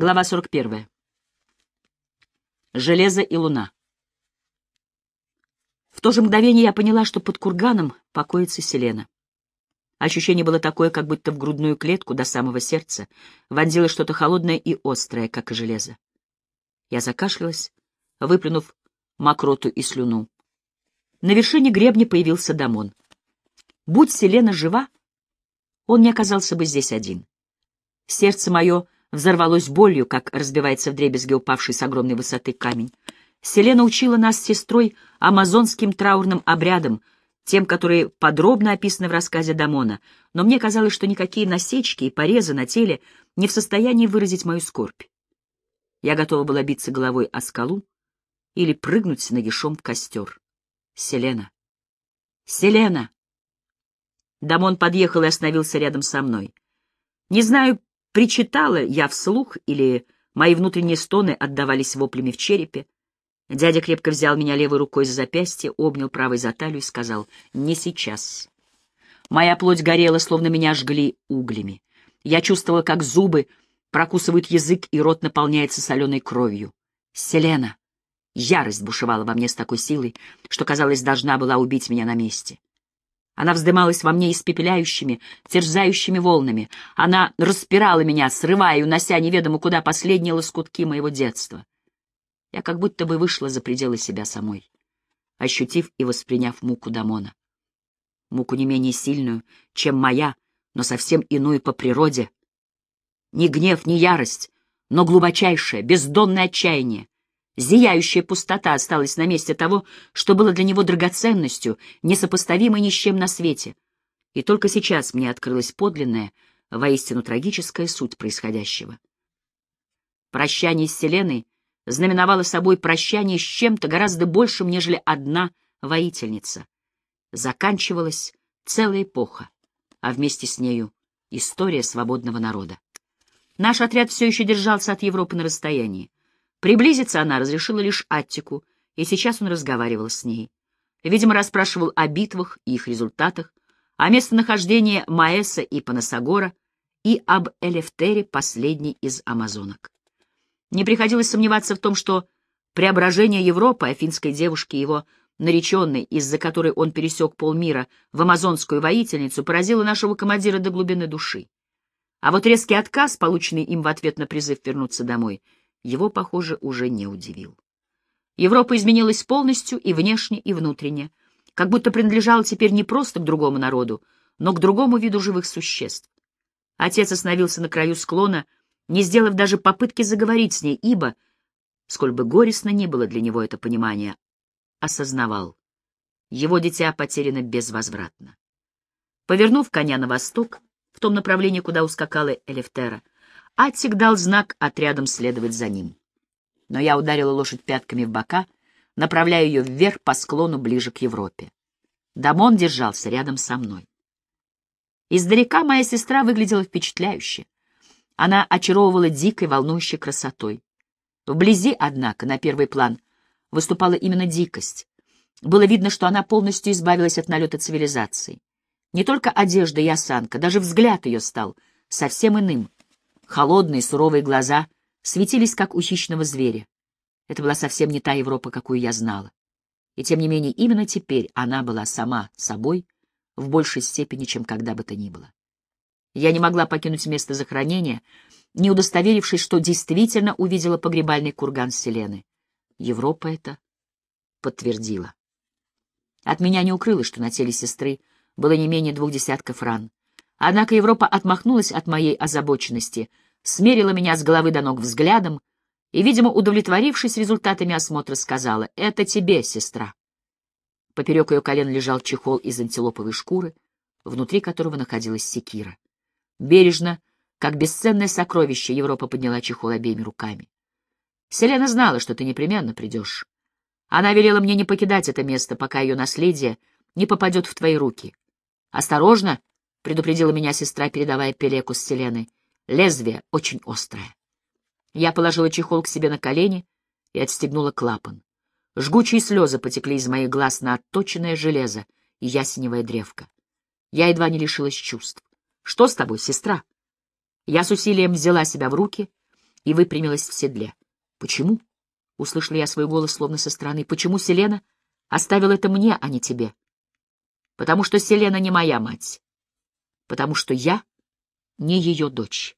Глава 41. Железо и луна. В то же мгновение я поняла, что под курганом покоится Селена. Ощущение было такое, как будто в грудную клетку до самого сердца вонзилось что-то холодное и острое, как и железо. Я закашлялась, выплюнув мокроту и слюну. На вершине гребня появился Дамон. Будь Селена жива, он не оказался бы здесь один. Сердце мое взорвалось болью, как разбивается вдребезги упавший с огромной высоты камень. Селена учила нас с сестрой амазонским траурным обрядам, тем, которые подробно описаны в рассказе Дамона, но мне казалось, что никакие насечки и порезы на теле не в состоянии выразить мою скорбь. Я готова была биться головой о скалу или прыгнуть нагишом в костер. Селена! Селена! Дамон подъехал и остановился рядом со мной. Не знаю, причитала я вслух или мои внутренние стоны отдавались воплями в черепе. Дядя крепко взял меня левой рукой за запястье, обнял правой за талию и сказал «Не сейчас». Моя плоть горела, словно меня жгли углями. Я чувствовала, как зубы прокусывают язык, и рот наполняется соленой кровью. «Селена!» Ярость бушевала во мне с такой силой, что, казалось, должна была убить меня на месте. Она вздымалась во мне испепеляющими, терзающими волнами. Она распирала меня, срывая и унося неведомо куда последние лоскутки моего детства. Я как будто бы вышла за пределы себя самой, ощутив и восприняв муку Дамона. Муку не менее сильную, чем моя, но совсем иную по природе. Ни гнев, ни ярость, но глубочайшее, бездонное отчаяние, Зияющая пустота осталась на месте того, что было для него драгоценностью, несопоставимой ни с чем на свете. И только сейчас мне открылась подлинная, воистину трагическая суть происходящего. Прощание с Вселенной знаменовало собой прощание с чем-то гораздо большим, нежели одна воительница. Заканчивалась целая эпоха, а вместе с нею история свободного народа. Наш отряд все еще держался от Европы на расстоянии. Приблизиться она разрешила лишь Аттику, и сейчас он разговаривал с ней. Видимо, расспрашивал о битвах и их результатах, о местонахождении Маэса и Панасагора и об Элефтере, последней из амазонок. Не приходилось сомневаться в том, что преображение Европы, афинской девушки, его нареченной, из-за которой он пересек полмира в амазонскую воительницу, поразило нашего командира до глубины души. А вот резкий отказ, полученный им в ответ на призыв вернуться домой — его, похоже, уже не удивил. Европа изменилась полностью и внешне, и внутренне, как будто принадлежала теперь не просто к другому народу, но к другому виду живых существ. Отец остановился на краю склона, не сделав даже попытки заговорить с ней, ибо, сколь бы горестно ни было для него это понимание, осознавал, его дитя потеряно безвозвратно. Повернув коня на восток, в том направлении, куда ускакала Элефтера, Аттик дал знак отрядом следовать за ним. Но я ударила лошадь пятками в бока, направляя ее вверх по склону ближе к Европе. Дамон держался рядом со мной. Издалека моя сестра выглядела впечатляюще. Она очаровывала дикой, волнующей красотой. Вблизи, однако, на первый план выступала именно дикость. Было видно, что она полностью избавилась от налета цивилизации. Не только одежда и осанка, даже взгляд ее стал совсем иным — Холодные, суровые глаза светились, как у хищного зверя. Это была совсем не та Европа, какую я знала. И тем не менее, именно теперь она была сама собой в большей степени, чем когда бы то ни было. Я не могла покинуть место захоронения, не удостоверившись, что действительно увидела погребальный курган Селены. Европа это подтвердила. От меня не укрылось, что на теле сестры было не менее двух десятков ран. Однако Европа отмахнулась от моей озабоченности, смерила меня с головы до ног взглядом и, видимо, удовлетворившись результатами осмотра, сказала «Это тебе, сестра». Поперек ее колен лежал чехол из антилоповой шкуры, внутри которого находилась секира. Бережно, как бесценное сокровище, Европа подняла чехол обеими руками. Селена знала, что ты непременно придешь. Она велела мне не покидать это место, пока ее наследие не попадет в твои руки. Осторожно, — предупредила меня сестра, передавая пелеку с селеной. «Лезвие очень острое». Я положила чехол к себе на колени и отстегнула клапан. Жгучие слезы потекли из моих глаз на отточенное железо и ясеневая древко. Я едва не лишилась чувств. «Что с тобой, сестра?» Я с усилием взяла себя в руки, и выпрямилась в седле. «Почему?» — услышала я свой голос словно со стороны. «Почему Селена оставила это мне, а не тебе?» «Потому что Селена не моя мать. Потому что я не ее дочь».